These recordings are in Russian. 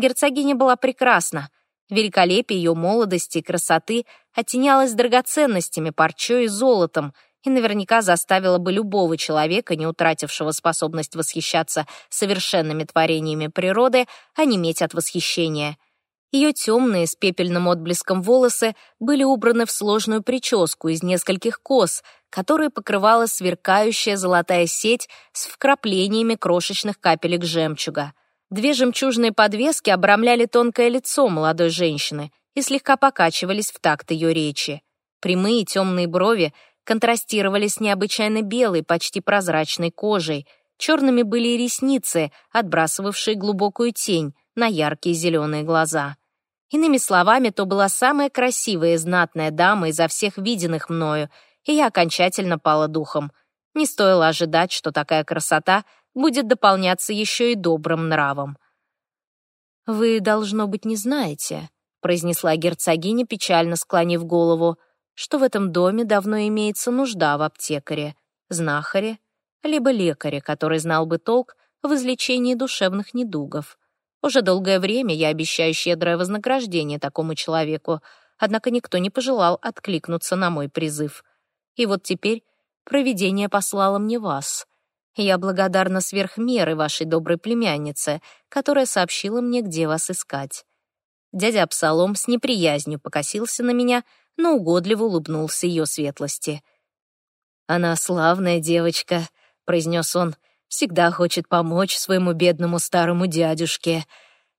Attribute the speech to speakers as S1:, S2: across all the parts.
S1: Герцогиня была прекрасна. Великолепие ее молодости и красоты оттенялось драгоценностями, парчой и золотом — и наверняка заставила бы любого человека, не утратившего способность восхищаться совершенными творениями природы, онеметь от восхищения. Ее темные с пепельным отблеском волосы были убраны в сложную прическу из нескольких кос, которые покрывала сверкающая золотая сеть с вкраплениями крошечных капелек жемчуга. Две жемчужные подвески обрамляли тонкое лицо молодой женщины и слегка покачивались в такт ее речи. Прямые темные брови контрастировали с необычайно белой, почти прозрачной кожей. Черными были и ресницы, отбрасывавшие глубокую тень на яркие зеленые глаза. Иными словами, то была самая красивая и знатная дама изо всех виденных мною, и я окончательно пала духом. Не стоило ожидать, что такая красота будет дополняться еще и добрым нравом. «Вы, должно быть, не знаете», — произнесла герцогиня, печально склонив голову, что в этом доме давно имеется нужда в аптекаре, знахаре, либо лекаре, который знал бы толк в излечении душевных недугов. Уже долгое время я обещаю щедрое вознаграждение такому человеку, однако никто не пожелал откликнуться на мой призыв. И вот теперь провидение послало мне вас. Я благодарна сверх меры вашей доброй племяннице, которая сообщила мне, где вас искать. Дядя Абсалом с неприязнью покосился на меня, но угодливо улыбнулся ее светлости. «Она славная девочка», — произнес он, «всегда хочет помочь своему бедному старому дядюшке».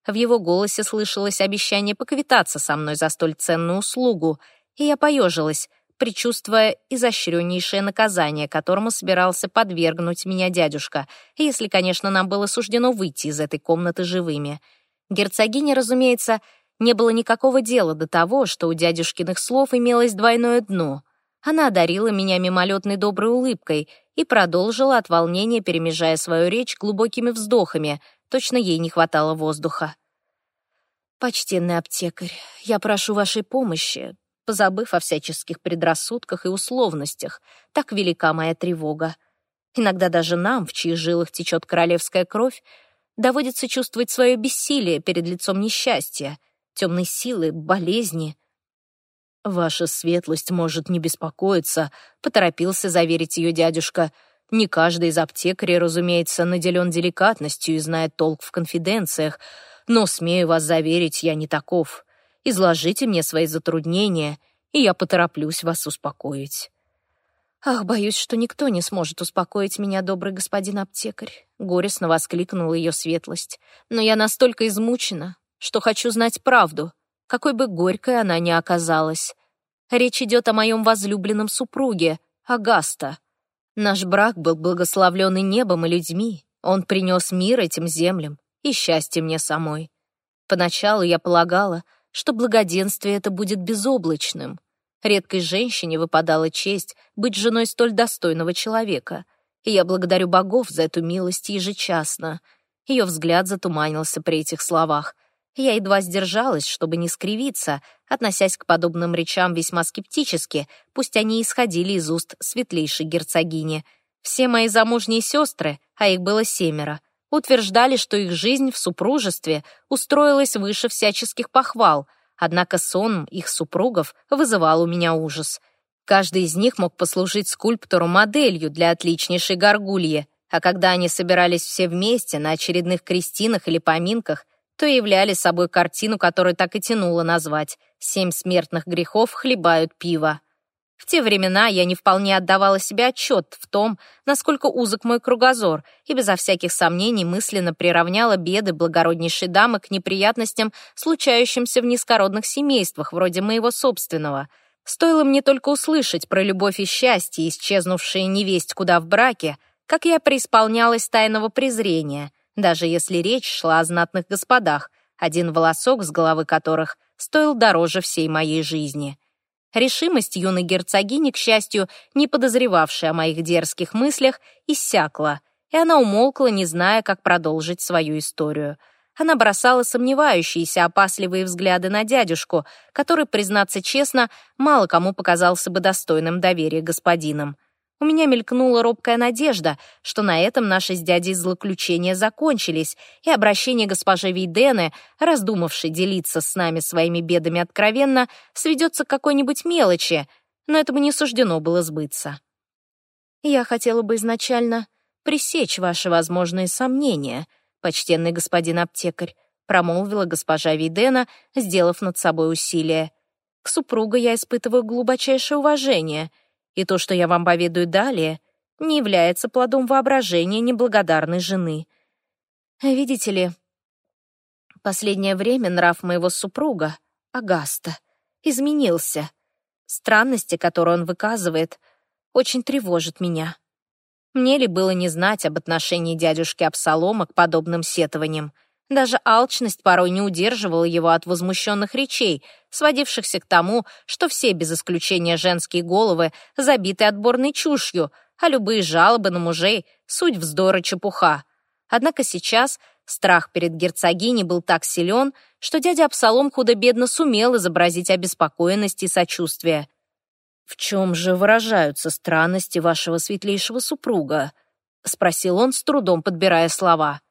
S1: В его голосе слышалось обещание поквитаться со мной за столь ценную услугу, и я поежилась, предчувствуя изощреннейшее наказание, которому собирался подвергнуть меня дядюшка, если, конечно, нам было суждено выйти из этой комнаты живыми. Герцогиня, разумеется, не было никакого дела до того, что у дядюшкиных слов имелось двойное дно. Она одарила меня мимолетной доброй улыбкой и продолжила от волнения, перемежая свою речь глубокими вздохами, точно ей не хватало воздуха. «Почтенный аптекарь, я прошу вашей помощи, позабыв о всяческих предрассудках и условностях, так велика моя тревога. Иногда даже нам, в чьих жилах течет королевская кровь, доводится чувствовать свое бессилие перед лицом несчастья — темной силы, болезни. «Ваша светлость может не беспокоиться», — поторопился заверить ее дядюшка. «Не каждый из аптекарей, разумеется, наделен деликатностью и знает толк в конфиденциях, но, смею вас заверить, я не таков. Изложите мне свои затруднения, и я потороплюсь вас успокоить». «Ах, боюсь, что никто не сможет успокоить меня, добрый господин аптекарь», — горестно воскликнула ее светлость. «Но я настолько измучена, что хочу знать правду, какой бы горькой она ни оказалась. Речь идет о моем возлюбленном супруге, Агаста. Наш брак был благословлен и небом, и людьми. Он принес мир этим землям и счастье мне самой. Поначалу я полагала, что благоденствие это будет безоблачным. Редкой женщине выпадала честь быть женой столь достойного человека, и я благодарю богов за эту милость ежечасно. Ее взгляд затуманился при этих словах — я едва сдержалась, чтобы не скривиться, относясь к подобным речам весьма скептически, пусть они исходили из уст светлейшей герцогини. Все мои замужние сестры, а их было семеро, утверждали, что их жизнь в супружестве устроилась выше всяческих похвал, однако сон их супругов вызывал у меня ужас. Каждый из них мог послужить скульптору моделью для отличнейшей горгульи, а когда они собирались все вместе на очередных крестинах или поминках, то являли собой картину, которую так и тянуло назвать «Семь смертных грехов хлебают пиво». В те времена я не вполне отдавала себе отчет в том, насколько узок мой кругозор, и безо всяких сомнений мысленно приравняла беды благороднейшей дамы к неприятностям, случающимся в низкородных семействах, вроде моего собственного. Стоило мне только услышать про любовь и счастье, исчезнувшие невесть куда в браке, как я преисполнялась тайного презрения — даже если речь шла о знатных господах, один волосок с головы которых стоил дороже всей моей жизни. Решимость юной герцогини, к счастью, не подозревавшей о моих дерзких мыслях, иссякла, и она умолкла, не зная, как продолжить свою историю. Она бросала сомневающиеся, опасливые взгляды на дядюшку, который, признаться честно, мало кому показался бы достойным доверия господином. У меня мелькнула робкая надежда, что на этом наши с дядей злоключения закончились, и обращение госпожи Вейдены, раздумавшей делиться с нами своими бедами откровенно, сведется к какой-нибудь мелочи, но этому не суждено было сбыться. Я хотела бы изначально пресечь ваши возможные сомнения, почтенный господин аптекарь, промолвила госпожа Видена, сделав над собой усилие. К супругу я испытываю глубочайшее уважение — и то, что я вам поведаю далее, не является плодом воображения неблагодарной жены. Видите ли, последнее время нрав моего супруга, Агаста, изменился. Странности, которые он выказывает, очень тревожат меня. Мне ли было не знать об отношении дядюшки Абсалома к подобным сетованиям — даже алчность порой не удерживала его от возмущенных речей, сводившихся к тому, что все без исключения женские головы забиты отборной чушью, а любые жалобы на мужей — суть вздора чепуха. Однако сейчас страх перед герцогиней был так силен, что дядя Абсалом худо-бедно сумел изобразить обеспокоенность и сочувствие. «В чем же выражаются странности вашего светлейшего супруга?» — спросил он, с трудом подбирая слова.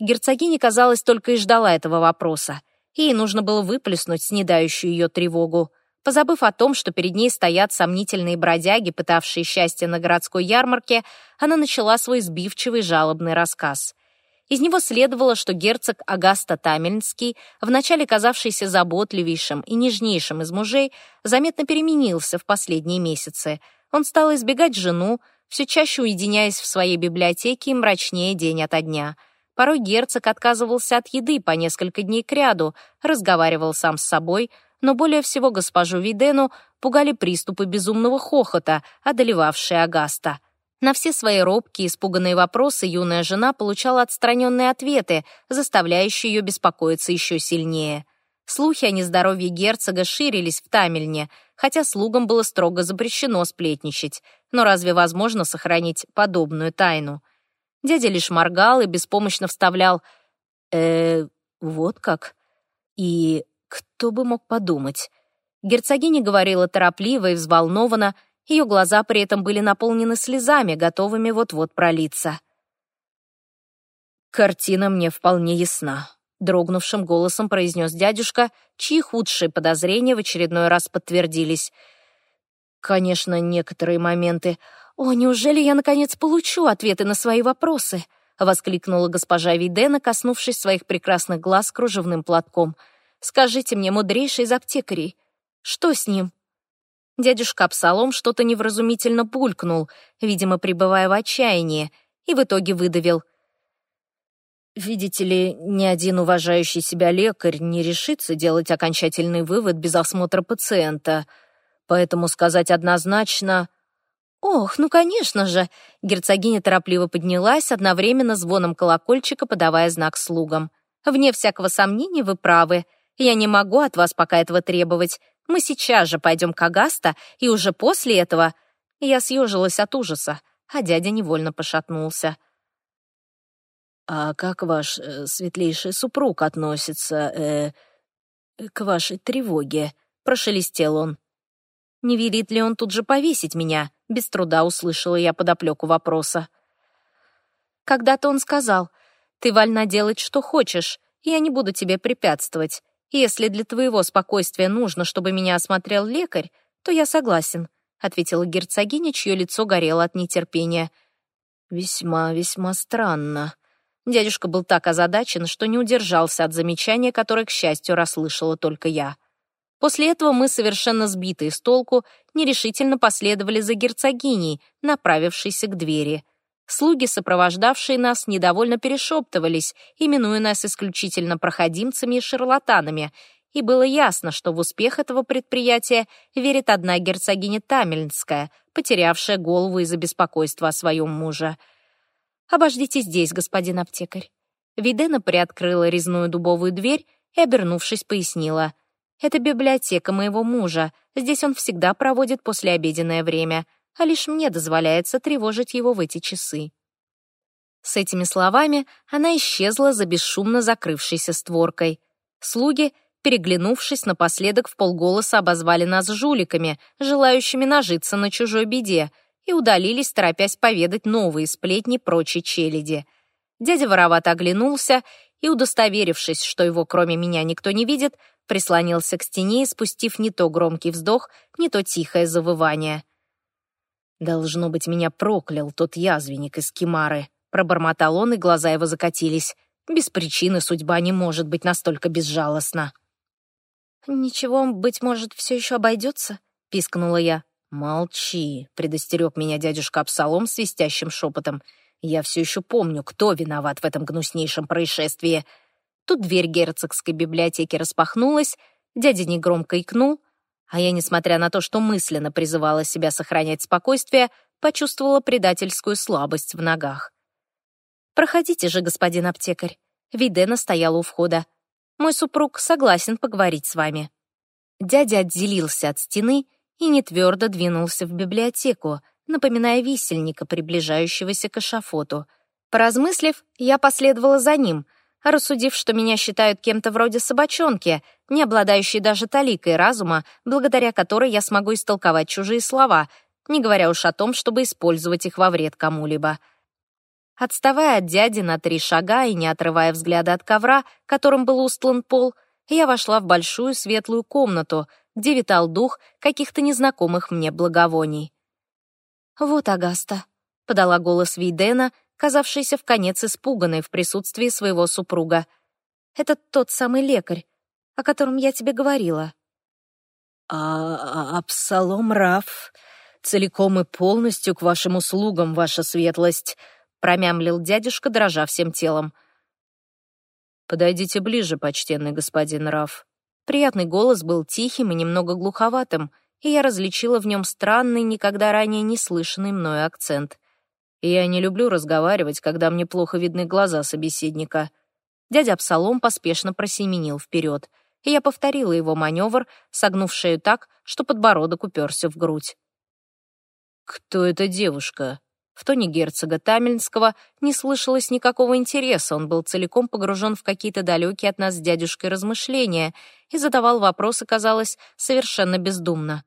S1: Герцогиня, казалось, только и ждала этого вопроса. Ей нужно было выплеснуть снедающую ее тревогу. Позабыв о том, что перед ней стоят сомнительные бродяги, пытавшие счастье на городской ярмарке, она начала свой сбивчивый жалобный рассказ. Из него следовало, что герцог Агаста Тамельнский, вначале казавшийся заботливейшим и нежнейшим из мужей, заметно переменился в последние месяцы. Он стал избегать жену, все чаще уединяясь в своей библиотеке и мрачнее день ото дня — Порой герцог отказывался от еды по несколько дней кряду, разговаривал сам с собой, но более всего госпожу Видену пугали приступы безумного хохота, одолевавшие Агаста. На все свои робкие, испуганные вопросы юная жена получала отстраненные ответы, заставляющие ее беспокоиться еще сильнее. Слухи о нездоровье герцога ширились в Тамельне, хотя слугам было строго запрещено сплетничать. Но разве возможно сохранить подобную тайну? Дядя лишь моргал и беспомощно вставлял «Э, вот как? И кто бы мог подумать?» Герцогиня говорила торопливо и взволнованно, ее глаза при этом были наполнены слезами, готовыми вот-вот пролиться. «Картина мне вполне ясна», — дрогнувшим голосом произнес дядюшка, чьи худшие подозрения в очередной раз подтвердились. «Конечно, некоторые моменты «О, неужели я, наконец, получу ответы на свои вопросы?» — воскликнула госпожа Видена, коснувшись своих прекрасных глаз кружевным платком. «Скажите мне, мудрейший из аптекарей, что с ним?» Дядюшка Абсалом что-то невразумительно булькнул, видимо, пребывая в отчаянии, и в итоге выдавил. «Видите ли, ни один уважающий себя лекарь не решится делать окончательный вывод без осмотра пациента, поэтому сказать однозначно...» «Ох, ну, конечно же!» Герцогиня торопливо поднялась, одновременно звоном колокольчика подавая знак слугам. «Вне всякого сомнения вы правы. Я не могу от вас пока этого требовать. Мы сейчас же пойдем к Агаста, и уже после этого...» Я съежилась от ужаса, а дядя невольно пошатнулся. «А как ваш э, светлейший супруг относится э, к вашей тревоге?» — прошелестел он. «Не велит ли он тут же повесить меня?» Без труда услышала я подоплеку вопроса. Когда-то он сказал, «Ты вольна делать, что хочешь, я не буду тебе препятствовать. Если для твоего спокойствия нужно, чтобы меня осмотрел лекарь, то я согласен», ответила герцогиня, чье лицо горело от нетерпения. «Весьма, весьма странно». Дядюшка был так озадачен, что не удержался от замечания, которое, к счастью, расслышала только я. После этого мы, совершенно сбитые с толку, нерешительно последовали за герцогиней, направившейся к двери. Слуги, сопровождавшие нас, недовольно перешептывались, именуя нас исключительно проходимцами и шарлатанами, и было ясно, что в успех этого предприятия верит одна герцогиня Тамельнская, потерявшая голову из-за беспокойства о своем муже. «Обождите здесь, господин аптекарь». Видена приоткрыла резную дубовую дверь и, обернувшись, пояснила — это библиотека моего мужа. Здесь он всегда проводит послеобеденное время, а лишь мне дозволяется тревожить его в эти часы». С этими словами она исчезла за бесшумно закрывшейся створкой. Слуги, переглянувшись напоследок в полголоса, обозвали нас жуликами, желающими нажиться на чужой беде, и удалились, торопясь поведать новые сплетни прочей челяди. Дядя воровато оглянулся и, удостоверившись, что его кроме меня никто не видит, прислонился к стене, спустив не то громкий вздох, не то тихое завывание. «Должно быть, меня проклял тот язвенник из Кимары», — пробормотал он, и глаза его закатились. «Без причины судьба не может быть настолько безжалостна».
S2: «Ничего, быть может, все еще обойдется?» — пискнула я.
S1: «Молчи», — предостерег меня дядюшка Абсалом свистящим шепотом. «Я все еще помню, кто виноват в этом гнуснейшем происшествии». Тут дверь герцогской библиотеки распахнулась, дядя негромко икнул, а я, несмотря на то, что мысленно призывала себя сохранять спокойствие, почувствовала предательскую слабость в ногах. «Проходите же, господин аптекарь». Видена стояла у входа. Мой супруг согласен поговорить с вами». Дядя отделился от стены и нетвердо двинулся в библиотеку, напоминая висельника, приближающегося к эшафоту. Поразмыслив, я последовала за ним, рассудив, что меня считают кем-то вроде собачонки, не обладающей даже таликой разума, благодаря которой я смогу истолковать чужие слова, не говоря уж о том, чтобы использовать их во вред кому-либо. Отставая от дяди на три шага и не отрывая взгляда от ковра, которым был устлан пол, я вошла в большую светлую комнату, где витал дух каких-то незнакомых мне благовоний. «Вот Агаста», — подала голос Вейдена, казавшийся в конец испуганной в присутствии своего супруга. «Это тот самый лекарь, о котором я тебе говорила».
S3: «А, -а Абсалом Раф, целиком и полностью к вашим услугам, ваша светлость», промямлил дядюшка, дрожа всем телом. «Подойдите ближе, почтенный господин Раф». Приятный голос был тихим и немного глуховатым, и я различила в нем странный, никогда ранее не слышанный мною акцент. я не люблю разговаривать, когда мне плохо видны глаза собеседника. Дядя Псалом поспешно просеменил вперед, и я повторила его маневр, согнув шею так, что подбородок уперся в грудь. «Кто эта девушка?» В тоне герцога Тамельнского не слышалось никакого интереса, он был целиком погружен в какие-то далекие от нас с дядюшкой размышления и задавал вопросы, казалось, совершенно бездумно.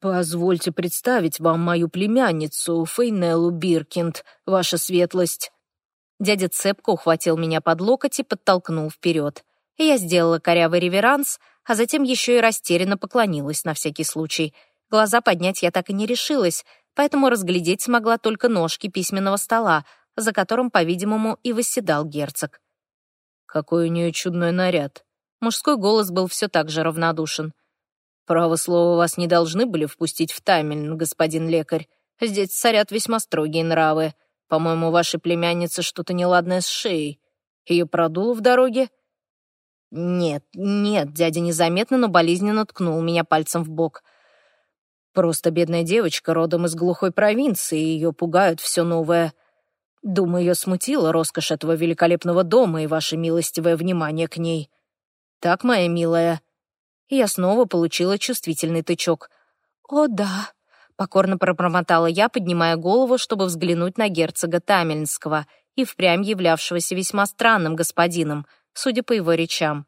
S3: «Позвольте представить вам мою племянницу, Фейнеллу Биркинд, ваша светлость». Дядя цепко ухватил меня под локоть и подтолкнул вперед. Я сделала корявый реверанс, а затем еще и растерянно поклонилась на всякий случай. Глаза поднять я так и не решилась, поэтому разглядеть смогла только ножки письменного стола, за которым, по-видимому, и восседал герцог. Какой у нее чудной наряд. Мужской голос был все так же равнодушен. «Право слово, вас не должны были впустить в Тамельн, господин лекарь. Здесь царят весьма строгие нравы. По-моему, вашей племяннице что-то неладное с шеей. Ее продуло в дороге?» «Нет, нет», — дядя незаметно, но болезненно ткнул меня пальцем в бок — Просто бедная девочка родом из глухой провинции, ее пугают все новое. Думаю, ее смутила роскошь этого великолепного дома и ваше милостивое внимание к ней. Так, моя милая?» Я снова получила чувствительный тычок. «О, да», — покорно пробормотала я, поднимая голову, чтобы взглянуть на герцога Тамельнского и впрямь являвшегося весьма странным господином, судя по его речам.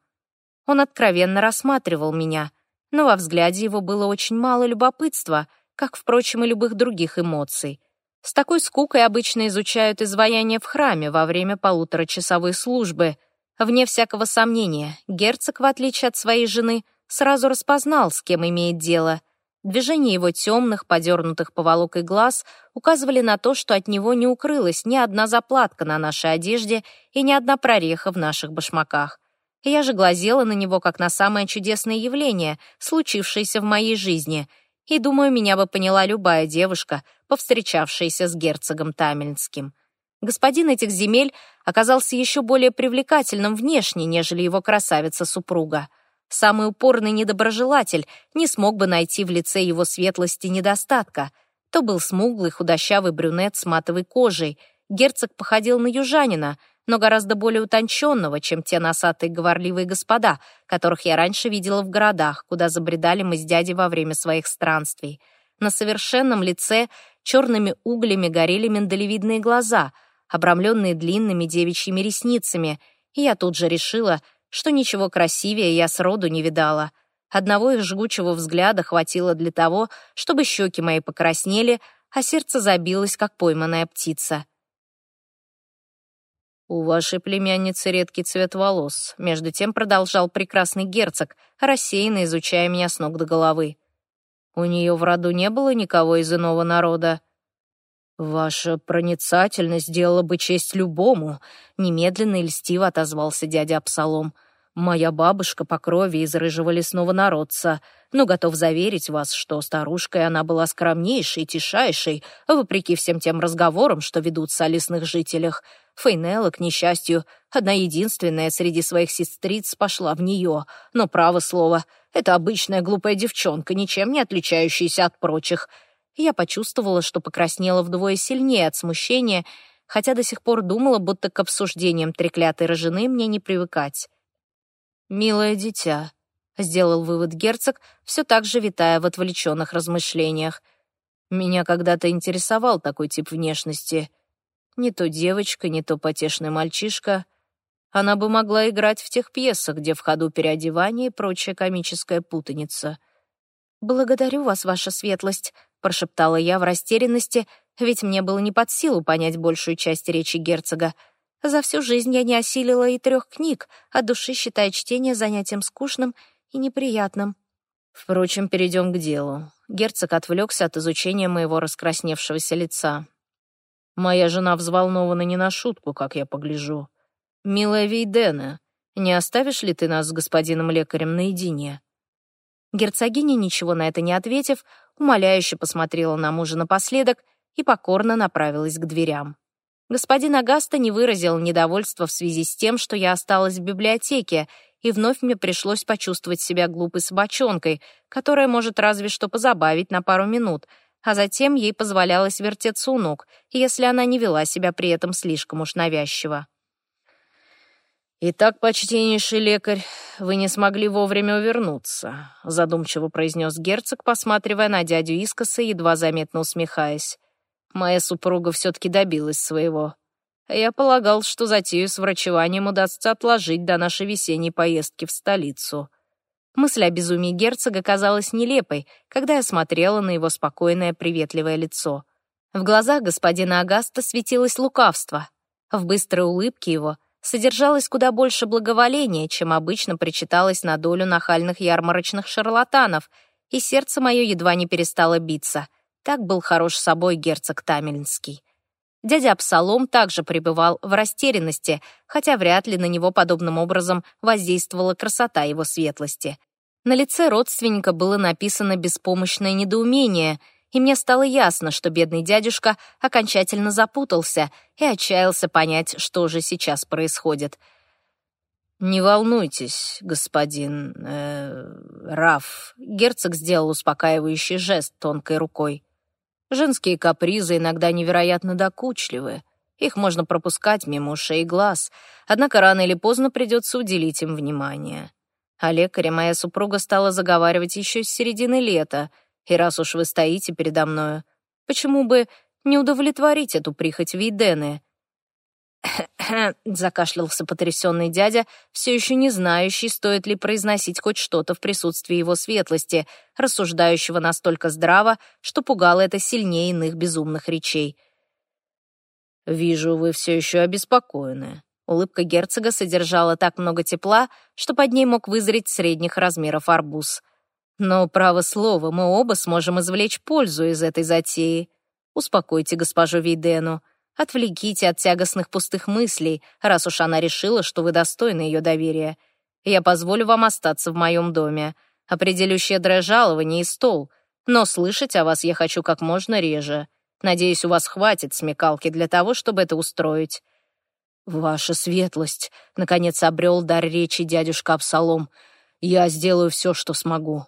S3: Он откровенно рассматривал меня — но во взгляде его было очень мало любопытства, как, впрочем, и любых других эмоций. С такой скукой обычно изучают изваяние в храме во время полуторачасовой службы. Вне всякого сомнения, герцог, в отличие от своей жены, сразу распознал, с кем имеет дело. Движения его темных, подернутых поволокой глаз указывали на то, что от него не укрылась ни одна заплатка на нашей одежде и ни одна прореха в наших башмаках. Я же глазела на него как на самое чудесное явление, случившееся в моей жизни, и, думаю, меня бы поняла любая девушка, повстречавшаяся с герцогом Тамельнским. Господин этих земель оказался еще более привлекательным внешне, нежели его красавица-супруга. Самый упорный недоброжелатель не смог бы найти в лице его светлости недостатка. То был смуглый, худощавый брюнет с матовой кожей. Герцог походил на южанина — но гораздо более утонченного, чем те носатые говорливые господа, которых я раньше видела в городах, куда забредали мы с дядей во время своих странствий. На совершенном лице черными углями горели миндалевидные глаза, обрамленные длинными девичьими ресницами, и я тут же решила, что ничего красивее я сроду не видала.
S1: Одного их жгучего взгляда хватило для того, чтобы щеки мои покраснели, а сердце забилось, как пойманная птица. «У вашей племянницы редкий цвет волос», — между тем продолжал прекрасный герцог, рассеянно изучая меня с ног до головы. «У нее в роду не было никого из иного народа?» «Ваша проницательность сделала бы честь любому», — немедленно и льстиво отозвался дядя Абсалом. «Моя бабушка по крови из рыжего лесного народца, но готов заверить вас, что старушкой она была скромнейшей, тишайшей, вопреки всем тем разговорам, что ведутся о лесных жителях. Фейнелла, к несчастью, одна единственная среди своих сестриц пошла в нее, но, право слово, это обычная глупая девчонка, ничем не отличающаяся от прочих» я почувствовала, что покраснела вдвое сильнее от смущения, хотя до сих пор думала, будто к обсуждениям треклятой рожены мне не привыкать. «Милое дитя», — сделал вывод герцог, все так же витая в отвлеченных размышлениях. «Меня когда-то интересовал такой тип внешности. Не то девочка, не то потешный мальчишка. Она бы могла играть в тех пьесах, где в ходу переодевание и прочая комическая путаница».
S2: «Благодарю вас, ваша светлость», прошептала я в растерянности, ведь мне было не под силу понять большую часть речи герцога. За всю жизнь я не осилила и трех книг, от души считая чтение занятием скучным и неприятным.
S1: Впрочем, перейдем к делу. Герцог отвлекся от изучения моего раскрасневшегося лица. Моя жена взволнована не на шутку, как я погляжу. «Милая Вейдена, не оставишь ли ты нас с господином лекарем наедине?»
S2: Герцогиня, ничего на это не ответив, умоляюще посмотрела на мужа напоследок и покорно направилась к дверям. Господин Агаста не выразил недовольства в связи с тем, что я осталась в библиотеке, и вновь мне пришлось почувствовать себя глупой собачонкой, которая может разве что позабавить на пару минут, а затем ей позволялось вертеться у ног, если она не вела себя при этом слишком уж навязчиво.
S1: «Итак, почтеннейший лекарь, вы не смогли вовремя увернуться», задумчиво произнес герцог, посматривая на дядю Искоса, едва заметно усмехаясь. «Моя супруга все-таки добилась своего. Я полагал, что затею с врачеванием удастся отложить до нашей весенней поездки в столицу».
S2: Мысль о безумии герцога казалась нелепой, когда я смотрела на его спокойное, приветливое лицо. В глазах господина Агаста светилось лукавство. В быстрой улыбке его — содержалось куда больше благоволения, чем обычно причиталось на долю нахальных ярмарочных шарлатанов, и сердце мое едва не перестало биться. Так был хорош собой герцог Тамельнский. Дядя Абсалом также пребывал в растерянности, хотя вряд ли на него подобным образом воздействовала красота его светлости. На лице родственника было написано беспомощное недоумение — и мне стало ясно, что бедный дядюшка окончательно запутался и отчаялся понять, что же сейчас происходит.
S1: «Не волнуйтесь, господин... Э, Раф», — герцог сделал успокаивающий жест тонкой рукой. «Женские капризы иногда невероятно докучливы. Их можно пропускать мимо ушей и глаз, однако рано или поздно придется уделить им внимание». А лекаря моя супруга стала заговаривать еще с середины лета — и раз уж вы стоите передо мною, почему бы не удовлетворить эту прихоть Вейдены?»
S2: закашлялся потрясенный дядя, все еще не знающий, стоит ли произносить хоть что-то в присутствии его светлости, рассуждающего настолько здраво, что пугало это сильнее иных безумных речей.
S1: «Вижу, вы все еще обеспокоены». Улыбка герцога содержала так много тепла, что под ней мог вызреть средних размеров арбуз. Но, право слово, мы оба сможем извлечь пользу из этой затеи. Успокойте госпожу Вейдену, отвлеките от тягостных пустых мыслей, раз уж она решила, что вы достойны ее доверия. Я позволю вам остаться в моем доме, определю щедрое жалование и стол, но слышать о вас я хочу как можно реже. Надеюсь, у вас хватит смекалки для того, чтобы это устроить». «Ваша светлость», — наконец обрел дар речи дядюшка Абсалом, — «я сделаю все, что смогу».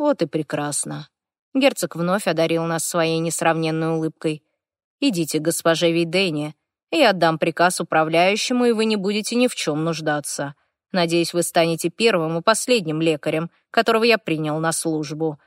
S1: Вот и прекрасно. Герцог вновь одарил нас своей несравненной улыбкой. «Идите, госпоже Вейдене, я отдам приказ управляющему, и вы не будете ни в чем нуждаться. Надеюсь, вы станете первым и последним лекарем, которого я принял на службу».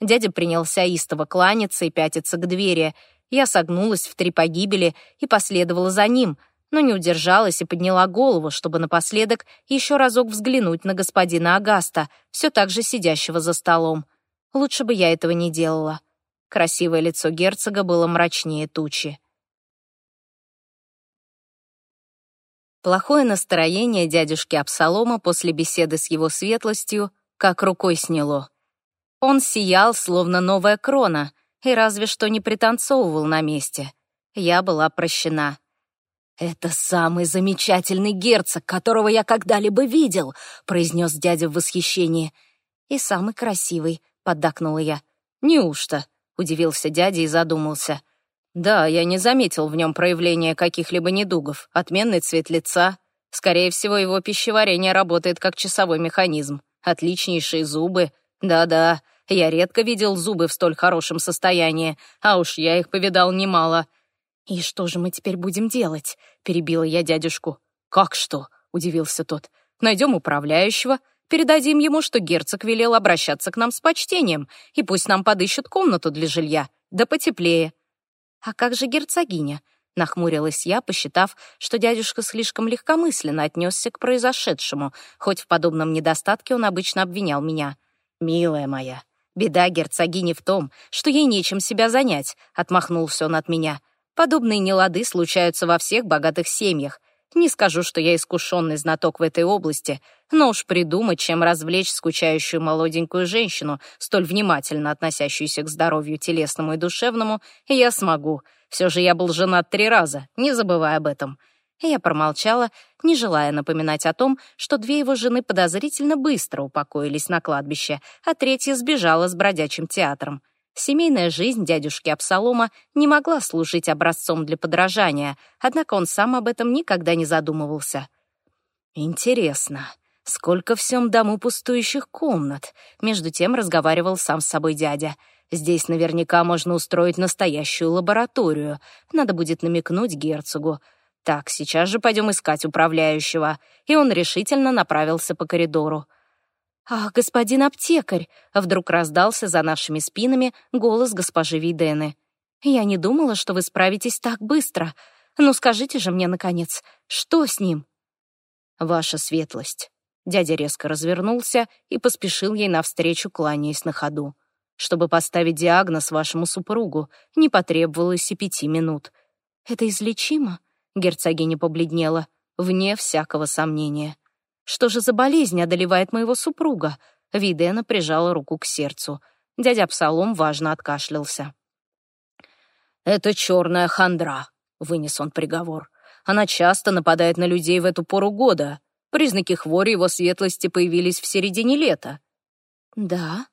S1: Дядя принялся истово кланяться и пятиться к двери. Я согнулась в три погибели и последовала за ним,
S2: но не удержалась и подняла голову, чтобы напоследок еще разок взглянуть на господина Агаста, все так же сидящего за столом. Лучше бы я этого не делала. Красивое лицо герцога было мрачнее тучи. Плохое настроение дядюшки Абсалома после беседы с его светлостью как рукой сняло. Он сиял, словно новая крона, и разве что не пританцовывал на месте. Я была прощена. «Это самый замечательный герцог, которого я когда-либо видел», произнес дядя в восхищении. «И самый красивый», — поддакнула я. «Неужто?» — удивился дядя и задумался. Да, я не заметил в нем проявления каких-либо недугов. Отменный цвет лица. Скорее всего, его пищеварение работает как часовой механизм. Отличнейшие зубы. Да-да, я редко видел зубы в столь хорошем состоянии, а уж я их повидал немало. «И что же мы теперь будем делать?» — перебила я дядюшку. «Как что?» — удивился тот. «Найдем управляющего, передадим ему, что герцог велел обращаться к нам с почтением, и пусть нам подыщут комнату для жилья, да потеплее. «А как же герцогиня?» — нахмурилась я, посчитав, что дядюшка слишком легкомысленно отнесся к произошедшему, хоть в подобном недостатке он обычно обвинял меня. «Милая моя, беда герцогини в том, что ей нечем себя занять», — отмахнулся он от меня. «Подобные нелады случаются во всех богатых семьях. Не скажу, что я искушенный знаток в этой области, но уж придумать, чем развлечь скучающую молоденькую женщину, столь внимательно относящуюся к здоровью телесному и душевному, я смогу. Все же я был женат три раза, не забывай об этом. Я промолчала, не желая напоминать о том, что две его жены подозрительно быстро упокоились на кладбище, а третья сбежала с бродячим театром. Семейная жизнь дядюшки Абсалома не могла служить образцом для подражания, однако он сам об этом никогда не задумывался. «Интересно, сколько в всем дому пустующих комнат?» Между тем разговаривал сам с собой дядя. «Здесь наверняка можно устроить настоящую лабораторию. Надо будет намекнуть герцогу. Так, сейчас же пойдем искать управляющего». И он решительно направился по коридору. «Ах, господин аптекарь!» — вдруг раздался за нашими спинами голос госпожи Видены. «Я не думала, что вы справитесь так быстро. Ну скажите же мне, наконец, что с ним?» «Ваша светлость». Дядя резко развернулся и поспешил ей навстречу, кланяясь на ходу. Чтобы поставить диагноз вашему супругу, не потребовалось и пяти минут. «Это излечимо?» — герцогиня побледнела. «Вне всякого сомнения». Что же за болезнь одолевает моего супруга? Видена прижала руку к сердцу. Дядя Абсалом важно откашлялся. «Это черная хандра», — вынес он приговор. «Она часто нападает на людей в эту пору года. Признаки хвори его светлости появились в середине лета». «Да?»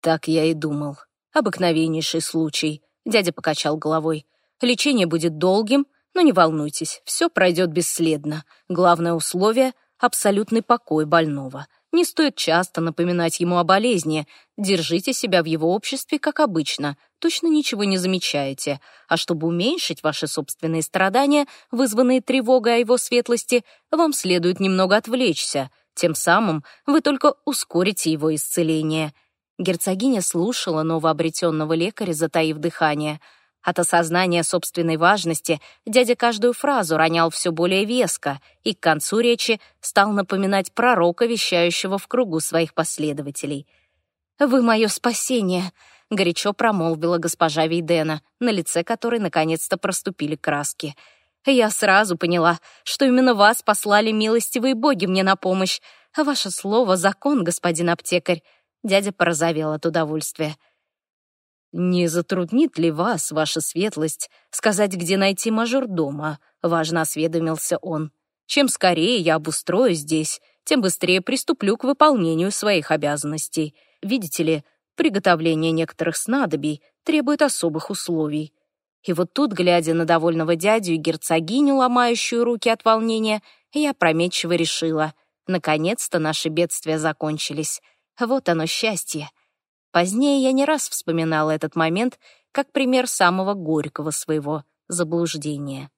S2: «Так я и думал. Обыкновеннейший случай», — дядя покачал головой. «Лечение будет долгим, но не волнуйтесь, все пройдет бесследно. Главное условие абсолютный покой больного. Не стоит часто напоминать ему о болезни. Держите себя в его обществе, как обычно, точно ничего не замечаете. А чтобы уменьшить ваши собственные страдания, вызванные тревогой о его светлости, вам следует немного отвлечься. Тем самым вы только ускорите его исцеление. Герцогиня слушала новообретенного лекаря, затаив дыхание — от осознания собственной важности дядя каждую фразу ронял все более веско и к концу речи стал напоминать пророка, вещающего в кругу своих последователей. «Вы мое спасение», — горячо промолвила госпожа Вейдена, на лице которой наконец-то проступили краски. «Я сразу поняла, что именно вас послали милостивые боги мне на помощь, ваше слово — закон, господин аптекарь». Дядя порозовел от удовольствия. «Не затруднит ли вас, ваша светлость, сказать, где найти мажордома?» — важно осведомился он. «Чем скорее я обустрою здесь, тем быстрее приступлю к выполнению своих обязанностей. Видите ли, приготовление некоторых снадобий требует особых условий». И вот тут, глядя на довольного дядю и герцогиню, ломающую руки от волнения, я прометчиво решила. Наконец-то наши бедствия закончились. Вот оно счастье. Позднее я не раз вспоминала этот момент как пример самого горького своего заблуждения.